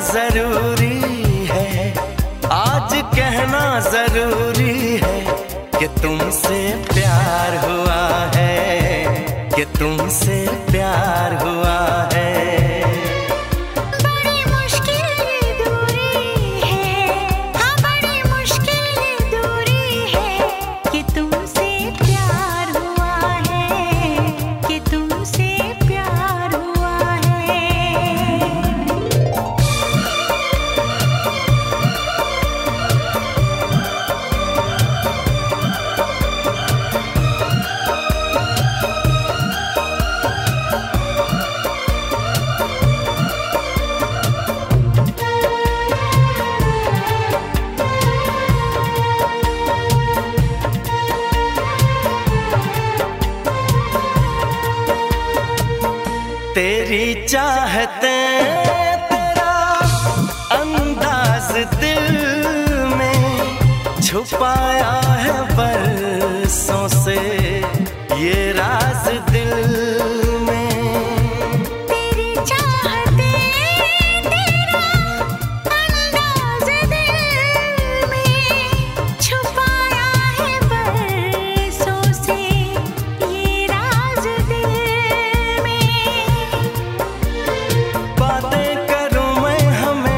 ज़रूरी है। आज कहना ज़रूरी है कि तुमसे प्यार हुआ है, कि तुमसे प्यार हुआ तेरी चाहते तेरा अंदाज दिल में छुपाया है बरसों से ये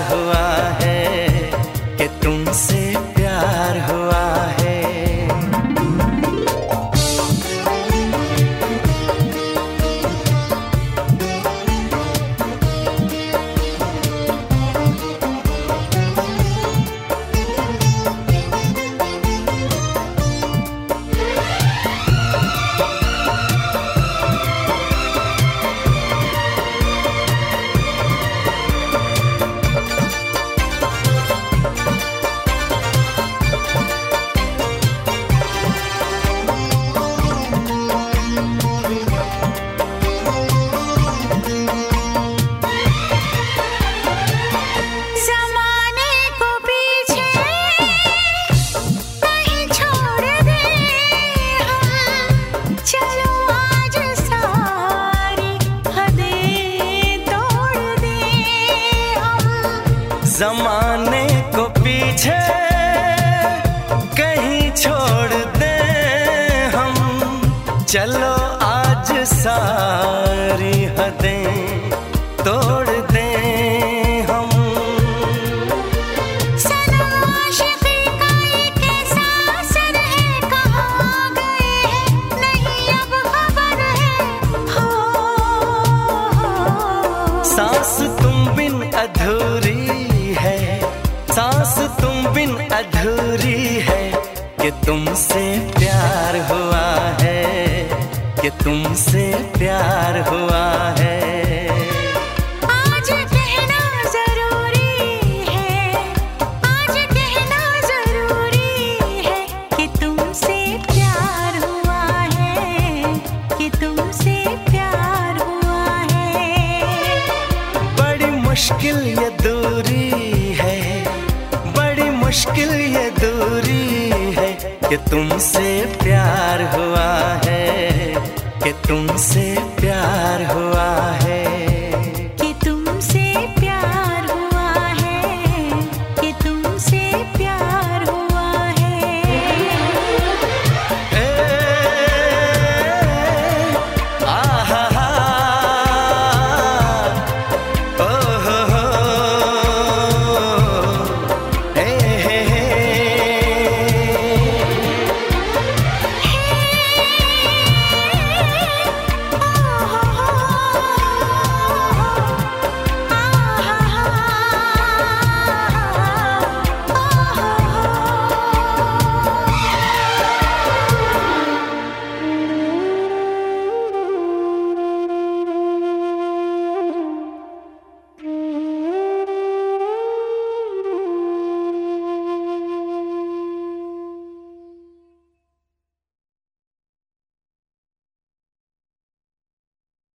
हुआ है। जमाने को पीछे कहीं छोड़ दे हम। चलो आज सारी हदें तोड़ दे हम। सांस तुम बिन अधूरी सांस तुम बिन अधूरी है कि तुमसे प्यार हुआ है कि तुमसे प्यार हुआ दूरी है कि तुमसे प्यार हुआ है कि तुमसे प्यार हुआ